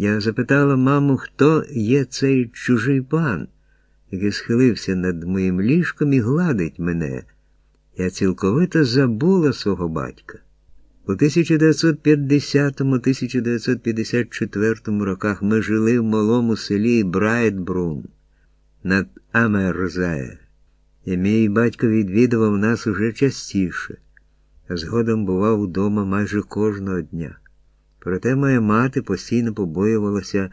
Я запитала маму, хто є цей чужий пан, який схилився над моїм ліжком і гладить мене. Я цілковито забула свого батька. У 1950-1954 роках ми жили в малому селі Брайтбрун над Амерзає, і мій батько відвідував нас уже частіше, а згодом бував вдома майже кожного дня. Проте моя мати постійно побоювалася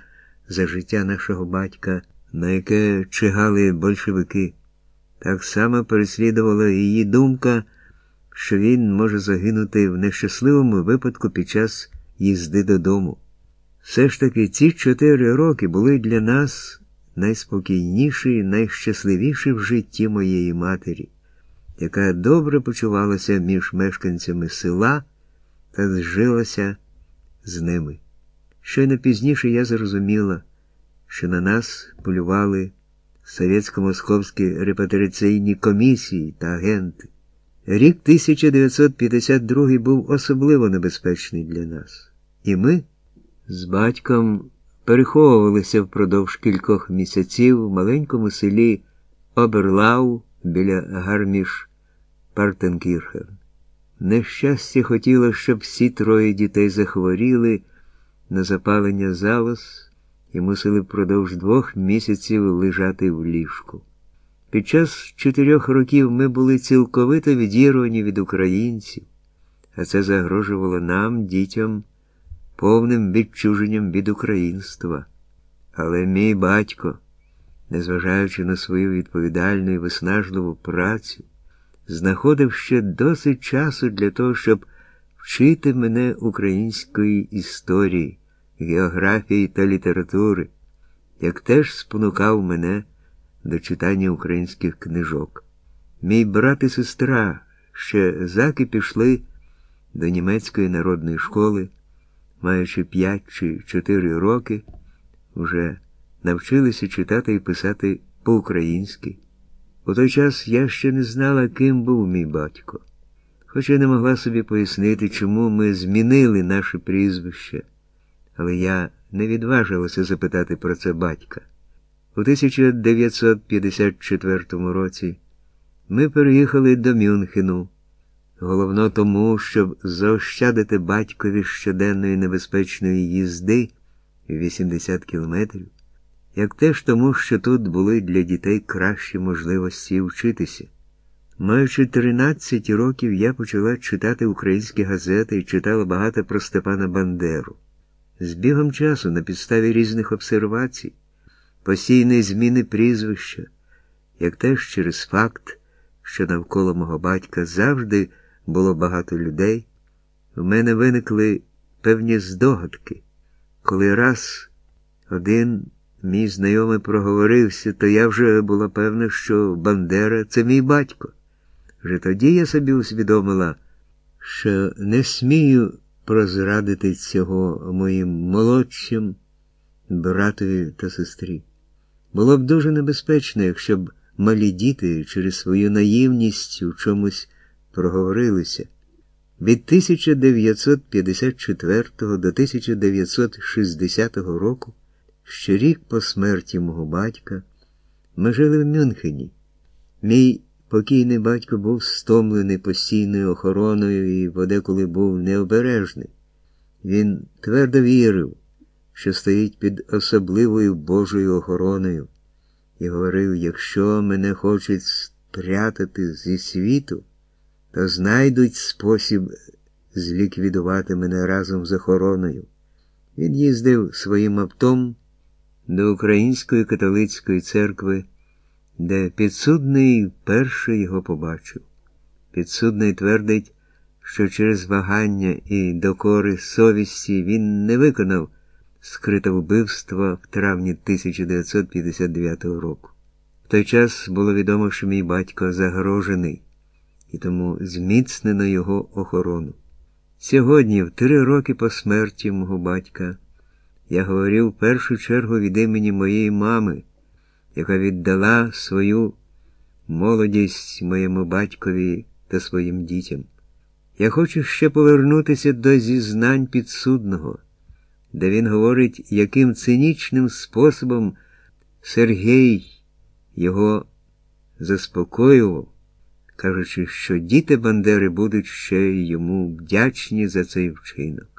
за життя нашого батька, на яке чигали большевики. Так само переслідувала її думка, що він може загинути в нещасливому випадку під час їзди додому. Все ж таки ці чотири роки були для нас найспокійніші і найщасливіші в житті моєї матері, яка добре почувалася між мешканцями села та зжилася з ними. Щойно пізніше я зрозуміла, що на нас полювали совєтсько-московські репатріаційні комісії та агенти. Рік 1952 був особливо небезпечний для нас, і ми з батьком переховувалися впродовж кількох місяців в маленькому селі Оберлау біля Гарміш Партенкірхен. Нещастя хотіло, щоб всі троє дітей захворіли на запалення залоз і мусили впродовж двох місяців лежати в ліжку. Під час чотирьох років ми були цілковито відірвані від українців, а це загрожувало нам, дітям, повним відчуженням від українства. Але мій батько, незважаючи на свою відповідальну і виснажливу працю, знаходив ще досить часу для того, щоб вчити мене української історії, географії та літератури, як теж спонукав мене до читання українських книжок. Мій брат і сестра ще заки пішли до німецької народної школи, маючи п'ять чи чотири роки, вже навчилися читати і писати по-українськи. У той час я ще не знала, ким був мій батько, хоча не могла собі пояснити, чому ми змінили наше прізвище, але я не відважилася запитати про це батька. У 1954 році ми переїхали до Мюнхену, головно тому, щоб заощадити батькові щоденної небезпечної їзди 80 кілометрів як теж тому, що тут були для дітей кращі можливості вчитися. Маючи 13 років, я почала читати українські газети і читала багато про Степана Бандеру. З бігом часу, на підставі різних обсервацій, постійної зміни прізвища, як теж через факт, що навколо мого батька завжди було багато людей, в мене виникли певні здогадки, коли раз один Мій знайомий проговорився, то я вже була певна, що Бандера це мій батько. Вже тоді я собі усвідомила, що не смію прозрадити цього моїм молодшим братові та сестрі. Було б дуже небезпечно, якщо б малі діти через свою наївність у чомусь проговорилися. Від 1954 до 1960 року. Ще рік по смерті мого батька ми жили в Мюнхені. Мій покійний батько був стомлений постійною охороною і подеколи був необережний. Він твердо вірив, що стоїть під особливою Божою охороною, і говорив: якщо мене хочуть спрятати зі світу, то знайдуть спосіб зліквідувати мене разом з охороною. Він їздив своїм автом до Української католицької церкви, де підсудний вперше його побачив. Підсудний твердить, що через вагання і докори совісті він не виконав скрите вбивство в травні 1959 року. В той час було відомо, що мій батько загрожений, і тому зміцнено його охорону. Сьогодні, в три роки по смерті мого батька, я говорив в першу чергу від імені моєї мами, яка віддала свою молодість моєму батькові та своїм дітям. Я хочу ще повернутися до зізнань підсудного, де він говорить, яким цинічним способом Сергій його заспокоював, кажучи, що діти Бандери будуть ще йому вдячні за цей вчинок.